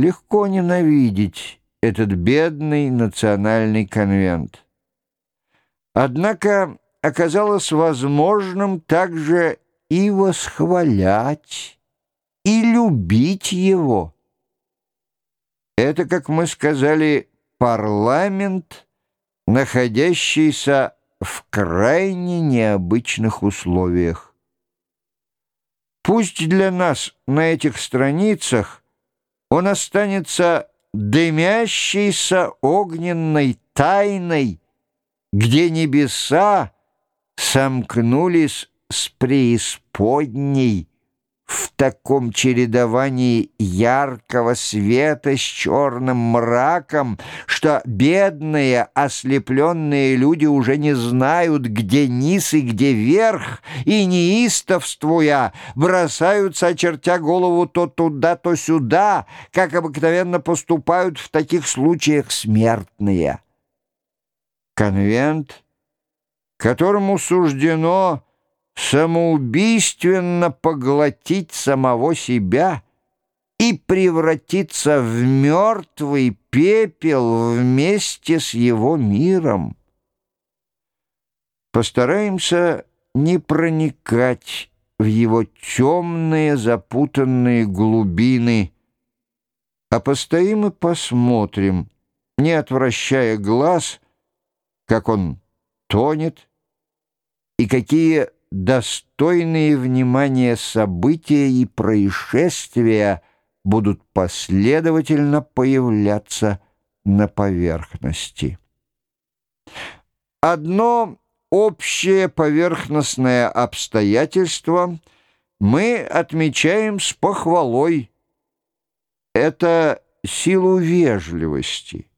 легко ненавидеть этот бедный национальный конвент. Однако оказалось возможным также и восхвалять, и любить его. Это, как мы сказали, парламент, находящийся в крайне необычных условиях. Пусть для нас на этих страницах он останется дымящейся огненной тайной, где небеса сомкнулись с преисподней, в таком чередовании яркого света с черным мраком, что бедные ослепленные люди уже не знают, где низ и где верх, и неистовствуя бросаются, очертя голову то туда, то сюда, как обыкновенно поступают в таких случаях смертные. Конвент, которому суждено самоубийственно поглотить самого себя и превратиться в мертвый пепел вместе с его миром. Постараемся не проникать в его темные запутанные глубины, а постоим и посмотрим, не отвращая глаз, как он тонет, и какие достойные внимания события и происшествия будут последовательно появляться на поверхности. Одно общее поверхностное обстоятельство мы отмечаем с похвалой. Это силу вежливости.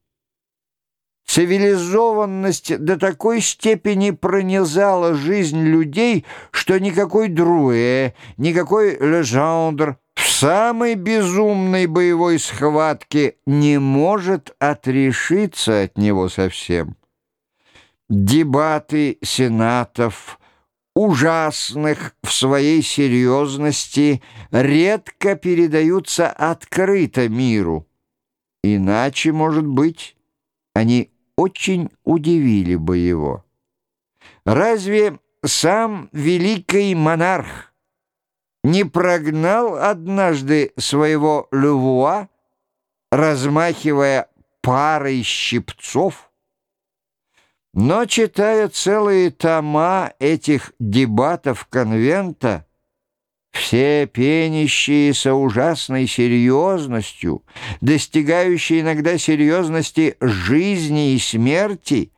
Цивилизованность до такой степени пронизала жизнь людей, что никакой Друэ, никакой Лежандр в самой безумной боевой схватке не может отрешиться от него совсем. Дебаты сенатов, ужасных в своей серьезности, редко передаются открыто миру. Иначе, может быть, они очень удивили бы его. Разве сам великий монарх не прогнал однажды своего Левуа, размахивая парой щипцов? Но, читая целые тома этих дебатов конвента, все пенящиеся ужасной серьезностью, достигающие иногда серьезности жизни и смерти,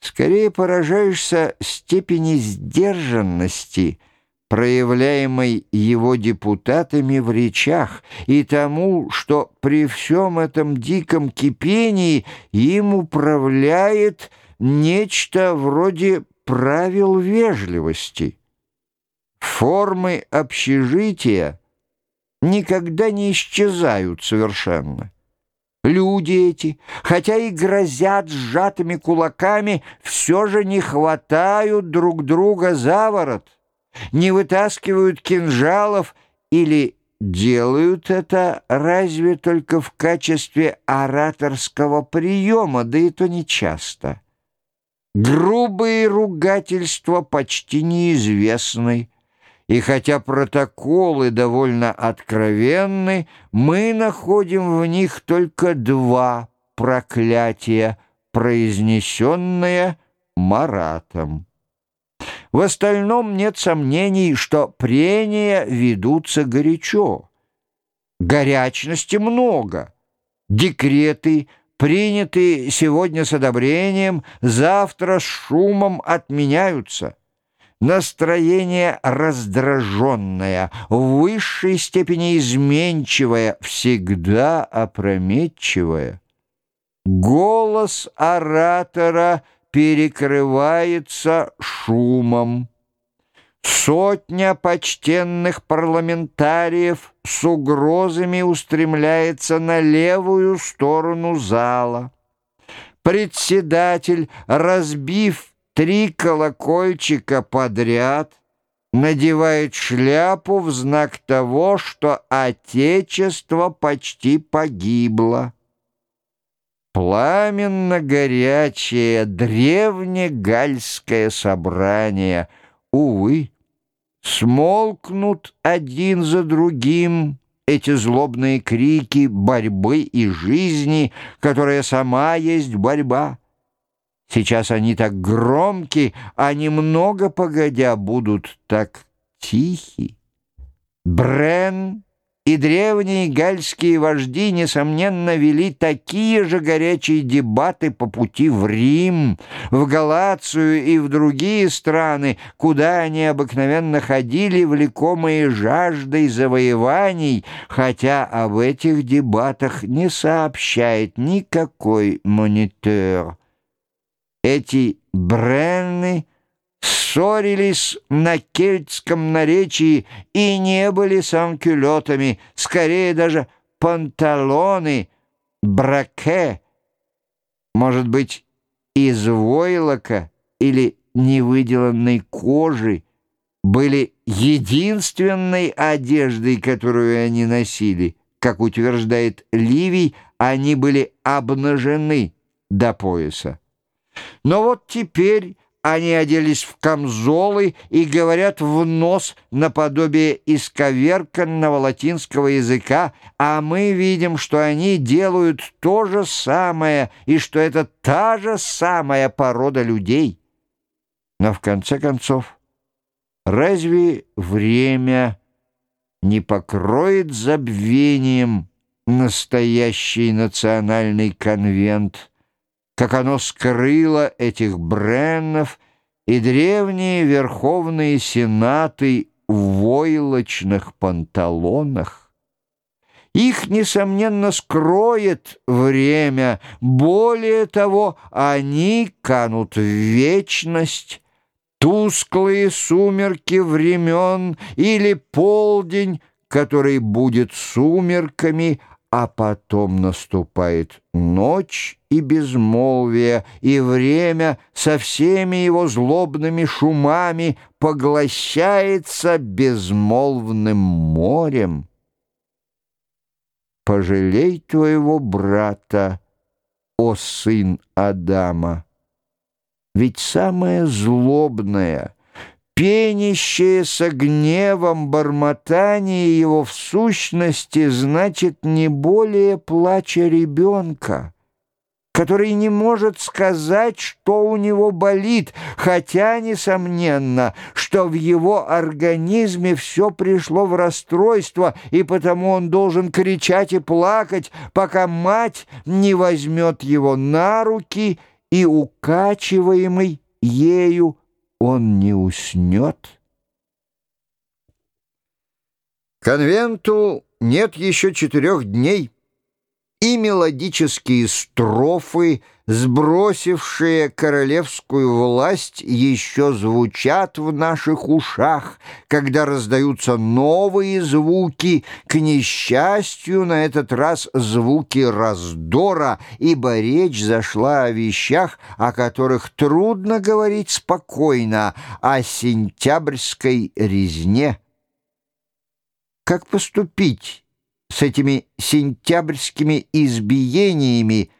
скорее поражаешься степени сдержанности, проявляемой его депутатами в речах, и тому, что при всем этом диком кипении им управляет нечто вроде правил вежливости. Формы общежития никогда не исчезают совершенно. Люди эти, хотя и грозят сжатыми кулаками, все же не хватают друг друга за ворот, не вытаскивают кинжалов или делают это разве только в качестве ораторского приема, да и то нечасто. Грубые ругательства почти неизвестны, и хотя протоколы довольно откровенны, мы находим в них только два проклятия, произнесенные Маратом. В остальном нет сомнений, что прения ведутся горячо. Горячности много. Декреты, принятые сегодня с одобрением, завтра с шумом отменяются настроение раздраженное, в высшей степени изменчивое, всегда опрометчивое. Голос оратора перекрывается шумом. Сотня почтенных парламентариев с угрозами устремляется на левую сторону зала. Председатель, разбив три колокольчика подряд, надевает шляпу в знак того, что Отечество почти погибло. Пламенно горячее древнегальское собрание, увы, смолкнут один за другим эти злобные крики борьбы и жизни, которая сама есть борьба. Сейчас они так громки, а немного погодя будут так тихи. Брен и древние гальские вожди, несомненно, вели такие же горячие дебаты по пути в Рим, в Галацию и в другие страны, куда они обыкновенно ходили, влекомые жаждой завоеваний, хотя об этих дебатах не сообщает никакой монитор. Эти бренны ссорились на кельтском наречии и не были санкюлетами, скорее даже панталоны, браке, может быть, из войлока или невыделанной кожи, были единственной одеждой, которую они носили. Как утверждает Ливий, они были обнажены до пояса. Но вот теперь они оделись в камзолы и говорят в нос наподобие исковерканного латинского языка, а мы видим, что они делают то же самое и что это та же самая порода людей. Но в конце концов, разве время не покроет забвением настоящий национальный конвент – как оно скрыло этих бреннов и древние верховные сенаты в войлочных панталонах. Их, несомненно, скроет время. Более того, они канут в вечность. Тусклые сумерки времен или полдень, который будет сумерками, а потом наступает ночь и безмолвие, и время со всеми его злобными шумами поглощается безмолвным морем. Пожалей твоего брата, о сын Адама, ведь самое злобное — пенящееся гневом бормотание его в сущности значит не более плача ребенка, который не может сказать, что у него болит, хотя, несомненно, что в его организме все пришло в расстройство, и потому он должен кричать и плакать, пока мать не возьмет его на руки и укачиваемый ею он не уснет? Конвенту нет еще четырех дней, и мелодические строфы, сбросившие королевскую власть, еще звучат в наших ушах, когда раздаются новые звуки, к несчастью, на этот раз звуки раздора, ибо речь зашла о вещах, о которых трудно говорить спокойно, о сентябрьской резне. Как поступить? с этими сентябрьскими избиениями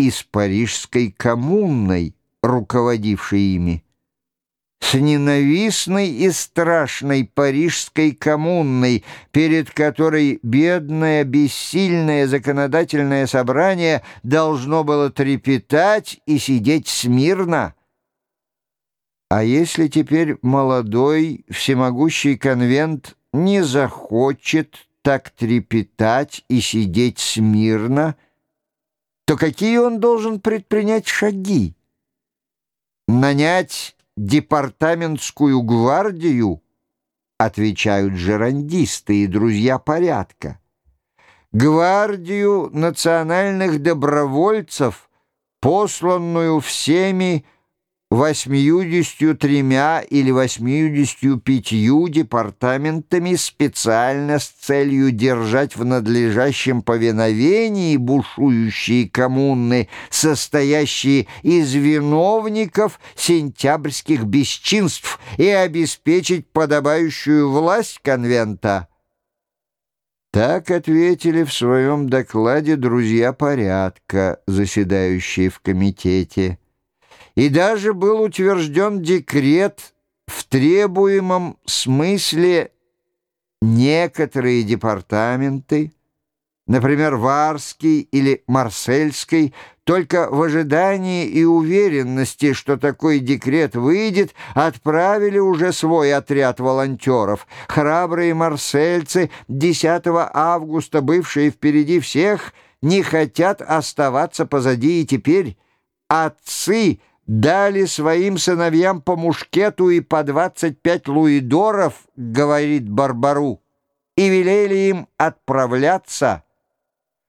и с парижской коммунной, руководившей ими. С ненавистной и страшной парижской коммунной, перед которой бедное, бессильное законодательное собрание должно было трепетать и сидеть смирно. А если теперь молодой, всемогущий конвент не захочет так трепетать и сидеть смирно, то какие он должен предпринять шаги? Нанять департаментскую гвардию, отвечают жерандисты и друзья порядка. Гвардию национальных добровольцев, посланную всеми восьмидесятью тремя или восьмидесятью пятью департаментами специально с целью держать в надлежащем повиновении бушующие коммуны, состоящие из виновников сентябрьских бесчинств, и обеспечить подобающую власть конвента. Так ответили в своем докладе друзья порядка, заседающие в комитете и даже был утвержден декрет в требуемом смысле некоторые департаменты, например, Варский или Марсельский, только в ожидании и уверенности, что такой декрет выйдет, отправили уже свой отряд волонтеров. Храбрые марсельцы, 10 августа бывшие впереди всех, не хотят оставаться позади и теперь отцы – дали своим сыновьям по мушкету и по 25 луидоров, говорит Барбару, и велели им отправляться